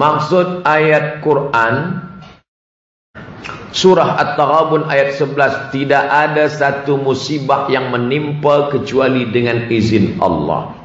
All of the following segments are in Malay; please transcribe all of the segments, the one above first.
Maksud ayat Quran Surah At-Taghabun ayat 11 Tidak ada satu musibah yang menimpa kecuali dengan izin Allah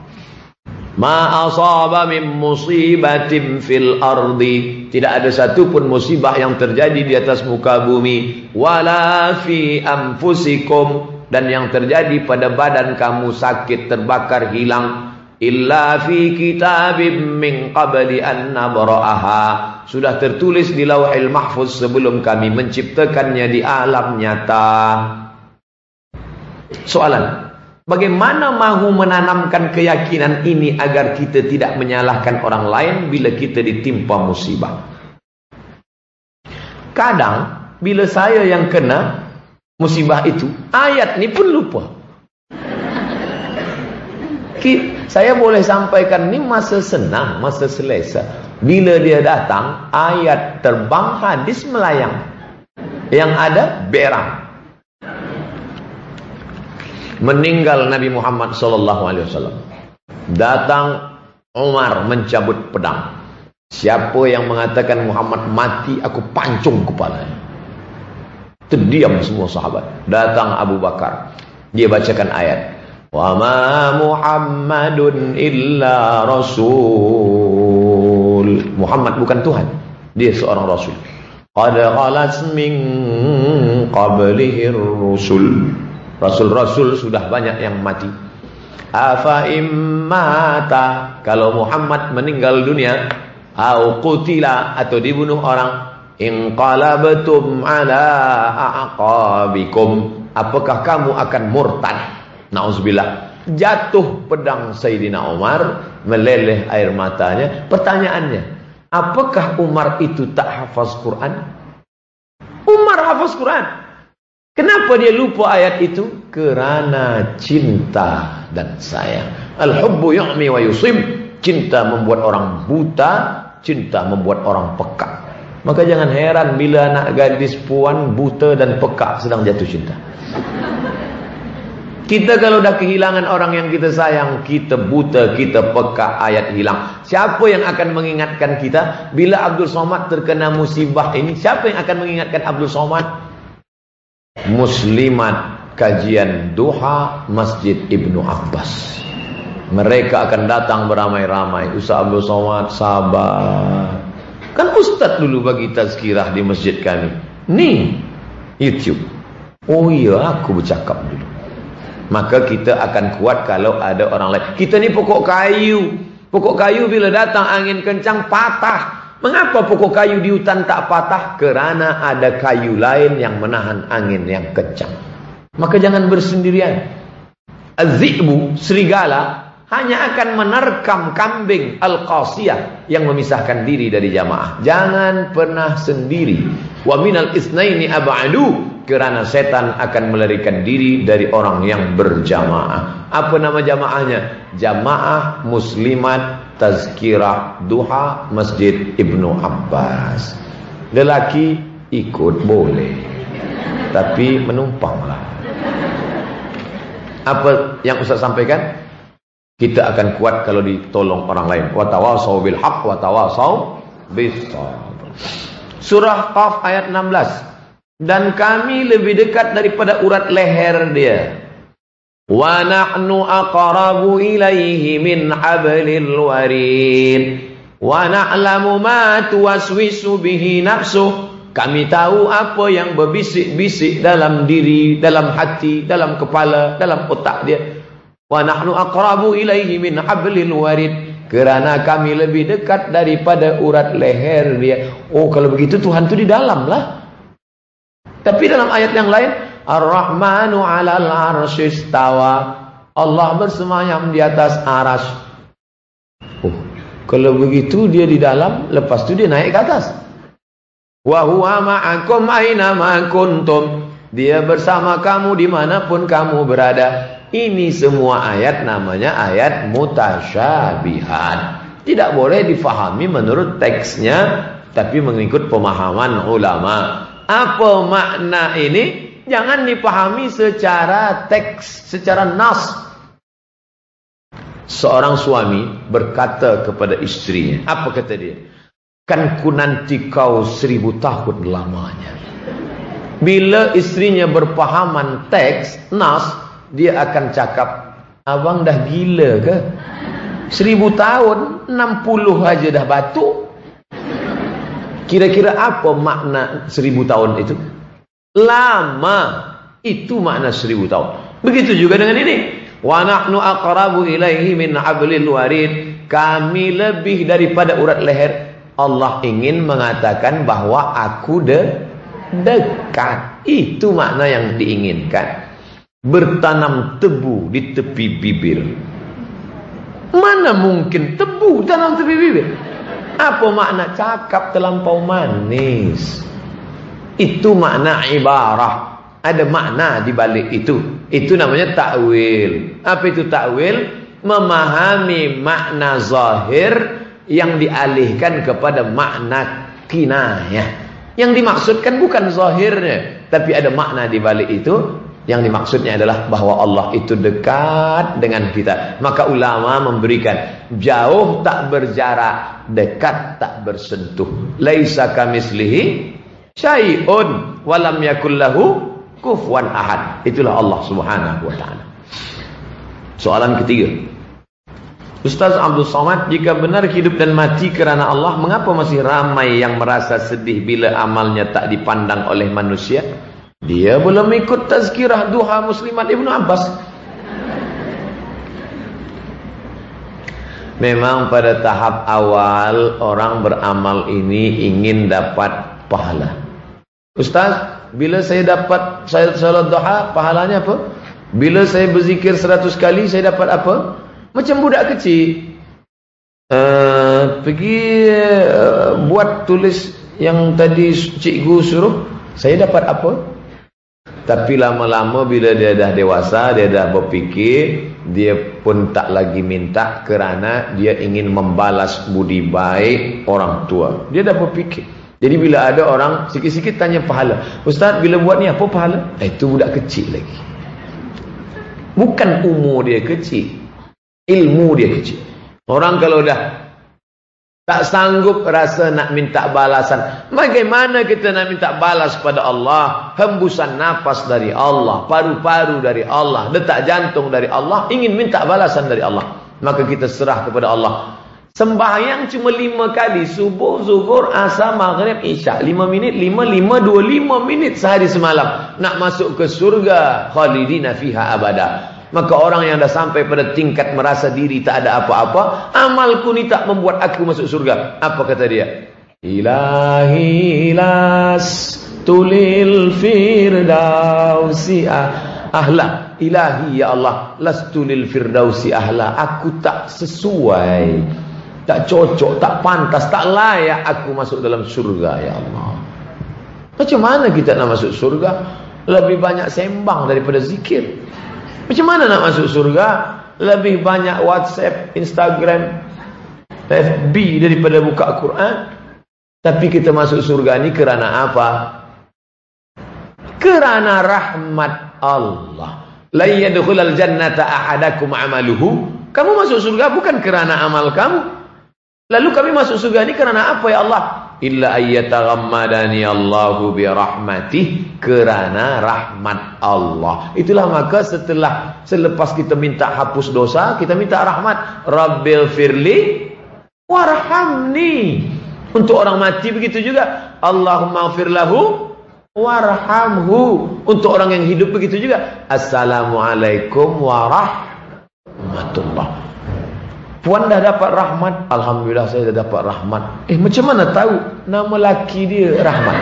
Ma asaba min musibatin fil ardi. Tidak ada satu pun musibah yang terjadi di atas muka bumi Wala fi anfusikum. Dan yang terjadi pada badan kamu sakit, terbakar, hilang illa fi kitabim min qabli an nabra'aha. Sudah tertulis di lauhil mahfuz sebelum kami menciptakannya di alam nyata. Soalan bagaimana mahu menanamkan keyakinan ini agar kita tidak menyalahkan orang lain bila kita ditimpa musibah kadang bila saya yang kena musibah itu ayat ni pun lupa saya boleh sampaikan ni masa senang, masa selesa. Bila dia datang, ayat terbang, hadis melayang. Yang ada, berang meninggal Nabi Muhammad sallallahu alaihi wasallam. Datang Umar mencabut pedang. Siapa yang mengatakan Muhammad mati, aku pancung kepalanya. Terdiam semua sahabat. Datang Abu Bakar. Dia bacakan ayat. Wa ma Muhammadun illa rasul. Muhammad bukan Tuhan. Dia seorang rasul. Qad khalas min qablihi rusul rasul-rasul sudah banyak yang mati afa immata kalau Muhammad meninggal dunia au qutila atau dibunuh orang in qalabtum ala aqabikum apakah kamu akan murtad Nauzubillah. Jatuh pedang Sayyidina Umar, meleleh air matanya. Pertanyaannya, apakah Umar itu tak hafaz Quran? Umar hafaz Quran. Kenapa dia lupa ayat itu? Kerana cinta dan sayang. Al-hubbu yu'mi wa yusib. Cinta membuat orang buta, cinta membuat orang peka. Maka jangan heran bila anak gadis puan buta dan peka sedang jatuh cinta. Kita kalau dah kehilangan orang yang kita sayang, kita buta, kita peka, ayat hilang. Siapa yang akan mengingatkan kita? Bila Abdul Somad terkena musibah ini, siapa yang akan mengingatkan Abdul Somad? Muslimat kajian duha Masjid Ibnu Abbas. Mereka akan datang beramai-ramai. Ustaz Abdul Somad, sabar. Kan Ustaz dulu bagi tazkirah di masjid kami. Ni, YouTube. Oh iya, aku bercakap dulu. Maka kita akan kuat kalau ada orang lain. Kita ni pokok kayu. Pokok kayu bila datang angin kencang patah. Mengapa pokok kayu di hutan tak patah? Kerana ada kayu lain yang menahan angin yang kencang. Maka jangan bersendirian. Az-zi'bu, serigala, hanya akan menerkam kambing al-qasiyah yang memisahkan diri dari jamaah. Jangan pernah sendiri. Wa minal isnaini ab'adu kerana setan akan melarikan diri dari orang yang berjamaah. Apa nama jamaahnya? Jamaah Muslimat Tazkirah Duha Masjid Ibnu Abbas. Lelaki ikut boleh. Tapi menumpanglah. Apa yang Ustaz sampaikan? Kita akan kuat kalau ditolong orang lain. Wa tawasau bil haqq wa sabr. Surah Qaf ayat 16 dan kami lebih dekat daripada urat leher dia wa nahnu aqrabu ilaihi min hablil warid. Wa na'lamu ma tuwaswisu bihi nafsu kami tahu apa yang berbisik-bisik dalam diri dalam hati dalam kepala dalam otak dia. Wa nahnu aqrabu ilaihi min hablil warid. Kerana kami lebih dekat daripada urat leher dia. Oh kalau begitu Tuhan tu di dalam lah. Tapi dalam ayat yang lain, Ar-Rahmanu 'alal 'arsy Allah bersemayam di atas aras. Oh, kalau begitu dia di dalam, lepas tu dia naik ke atas. Wa huwa ma'akum aina ma kuntum. Dia bersama kamu dimanapun kamu berada. Ini semua ayat namanya ayat mutasyabihat. Tidak boleh difahami menurut teksnya tapi mengikut pemahaman ulama. Apa makna ini? Jangan dipahami secara teks, secara nas. Seorang suami berkata kepada istrinya, apa kata dia? Kan ku nanti kau seribu tahun lamanya. Bila istrinya berpahaman teks, nas, dia akan cakap, abang dah gila ke? Seribu tahun, enam puluh aja dah batuk. Kira-kira apa makna seribu tahun itu? Lama. Itu makna seribu tahun. Begitu juga dengan ini. Wa nahnu aqrabu ilaihi min hablil warid. Kami lebih daripada urat leher. Allah ingin mengatakan bahawa aku de dekat. Itu makna yang diinginkan. Bertanam tebu di tepi bibir. Mana mungkin tebu dalam tepi bibir? Apa makna cakap terlampau manis? Itu makna ibarah. Ada makna di balik itu. Itu namanya takwil. Apa itu takwil? Memahami makna zahir yang dialihkan kepada makna kinayah. Yang dimaksudkan bukan zahirnya, tapi ada makna di balik itu yang dimaksudnya adalah bahawa Allah itu dekat dengan kita. Maka ulama memberikan jauh tak berjarak, dekat tak bersentuh. Laisa kamislihi syai'un walam yakul lahu kufuwan ahad. Itulah Allah Subhanahu wa taala. Soalan ketiga. Ustaz Abdul Somad, jika benar hidup dan mati kerana Allah, mengapa masih ramai yang merasa sedih bila amalnya tak dipandang oleh manusia? Dia belum ikut tazkirah duha muslimat Ibnu Abbas. Memang pada tahap awal orang beramal ini ingin dapat pahala. Ustaz, bila saya dapat saya salat duha, pahalanya apa? Bila saya berzikir seratus kali, saya dapat apa? Macam budak kecil. Uh, pergi uh, buat tulis yang tadi cikgu suruh, saya dapat apa? Tapi lama-lama bila dia dah dewasa, dia dah berfikir, dia pun tak lagi minta kerana dia ingin membalas budi baik orang tua. Dia dah berfikir. Jadi bila ada orang sikit-sikit tanya pahala. Ustaz, bila buat ni apa pahala? Eh, itu budak kecil lagi. Bukan umur dia kecil. Ilmu dia kecil. Orang kalau dah tak sanggup rasa nak minta balasan. Bagaimana kita nak minta balas pada Allah? Hembusan nafas dari Allah. Paru-paru dari Allah. Detak jantung dari Allah. Ingin minta balasan dari Allah. Maka kita serah kepada Allah. Sembahyang cuma lima kali. Subuh, zuhur, asar, maghrib, isyak. Lima minit, lima, lima, dua, lima minit sehari semalam. Nak masuk ke surga. Khalidina fiha abadah. Maka orang yang dah sampai pada tingkat merasa diri tak ada apa-apa, amalku ni tak membuat aku masuk surga. Apa kata dia? Ilahi las tulil firdausi ahla. Ilahi ya Allah, las tulil firdausi ahla. Aku tak sesuai, tak cocok, tak pantas, tak layak aku masuk dalam surga ya Allah. Macam mana kita nak masuk surga? Lebih banyak sembang daripada zikir. Macam mana nak masuk surga? Lebih banyak WhatsApp, Instagram, FB daripada buka Quran. Tapi kita masuk surga ni kerana apa? Kerana rahmat Allah. La yadkhulul jannata ahadakum amaluhu. Kamu masuk surga bukan kerana amal kamu. Lalu kami masuk surga ni kerana apa ya Allah? illa ayyataghammadani Allahu bi rahmatih kerana rahmat Allah. Itulah maka setelah selepas kita minta hapus dosa, kita minta rahmat. Rabbil firli warhamni. Untuk orang mati begitu juga. Allahumma ighfir lahu warhamhu. Untuk orang yang hidup begitu juga. Assalamualaikum warahmatullahi Puan dah dapat rahmat. Alhamdulillah saya dah dapat rahmat. Eh macam mana tahu nama laki dia rahmat?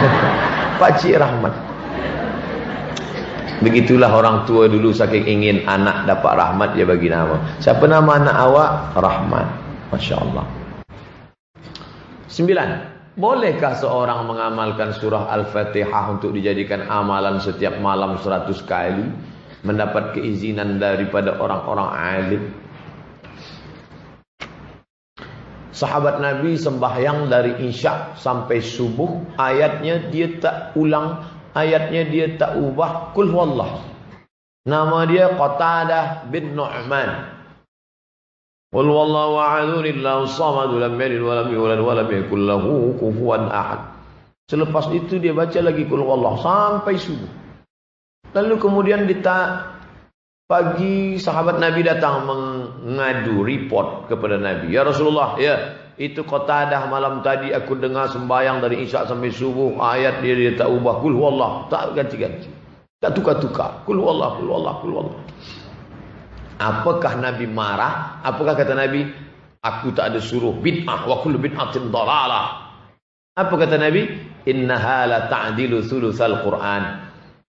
Pakcik rahmat. Begitulah orang tua dulu saking ingin anak dapat rahmat dia bagi nama. Siapa nama anak awak? Rahmat. Masya Allah. Sembilan. Bolehkah seorang mengamalkan surah Al-Fatihah untuk dijadikan amalan setiap malam seratus kali? mendapat keizinan daripada orang-orang alim. Sahabat Nabi sembahyang dari isyak sampai subuh, ayatnya dia tak ulang, ayatnya dia tak ubah. Kul huwallah. Nama dia Qatadah bin Nu'man. Qul wallahu a'adhu lillahu samadu lam yalid wa lam yulad wa lam yakul lahu kufuwan ahad. Selepas itu dia baca lagi Qul wallahu sampai subuh. Lalu kemudian kita pagi sahabat Nabi datang mengadu report kepada Nabi. Ya Rasulullah, ya itu Qatadah malam tadi aku dengar sembahyang dari isyak sampai subuh ayat dia dia tak ubah Qul wallahu tak ganti-ganti. Tak tukar-tukar. Qul wallahu, qul wallahu, qul wallahu. Apakah Nabi marah? Apakah kata Nabi? Aku tak ada suruh bid'ah wa kullu bid'atin dalalah. Apa kata Nabi? Innaha la ta'dilu thulutsal Qur'an.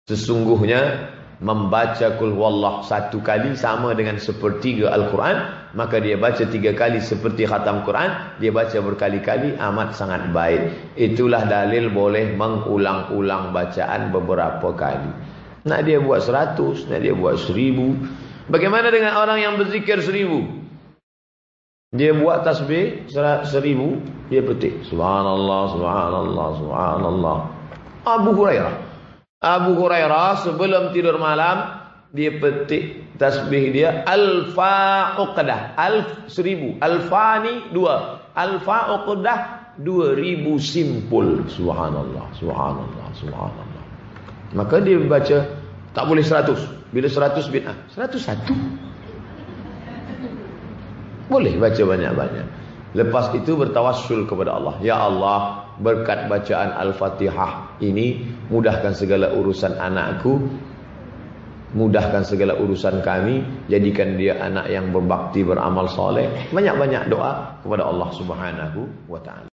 Sesungguhnya membaca kul wallah satu kali sama dengan sepertiga Al-Quran maka dia baca tiga kali seperti khatam Quran dia baca berkali-kali amat sangat baik itulah dalil boleh mengulang-ulang bacaan beberapa kali nak dia buat seratus nak dia buat seribu Bagaimana dengan orang yang berzikir seribu? Dia buat tasbih seribu, dia petik. Subhanallah, subhanallah, subhanallah. Abu Hurairah. Abu Hurairah sebelum tidur malam, dia petik tasbih dia. Alfa uqdah. Alf seribu. Alfa ni dua. Alfa uqdah dua ribu simpul. Subhanallah, subhanallah, subhanallah. Maka dia baca, tak boleh seratus. Bila seratus bid'ah? Seratus satu. Boleh baca banyak-banyak. Lepas itu bertawassul kepada Allah. Ya Allah, berkat bacaan Al-Fatihah ini, mudahkan segala urusan anakku. Mudahkan segala urusan kami. Jadikan dia anak yang berbakti, beramal soleh. Banyak-banyak doa kepada Allah subhanahu wa ta'ala.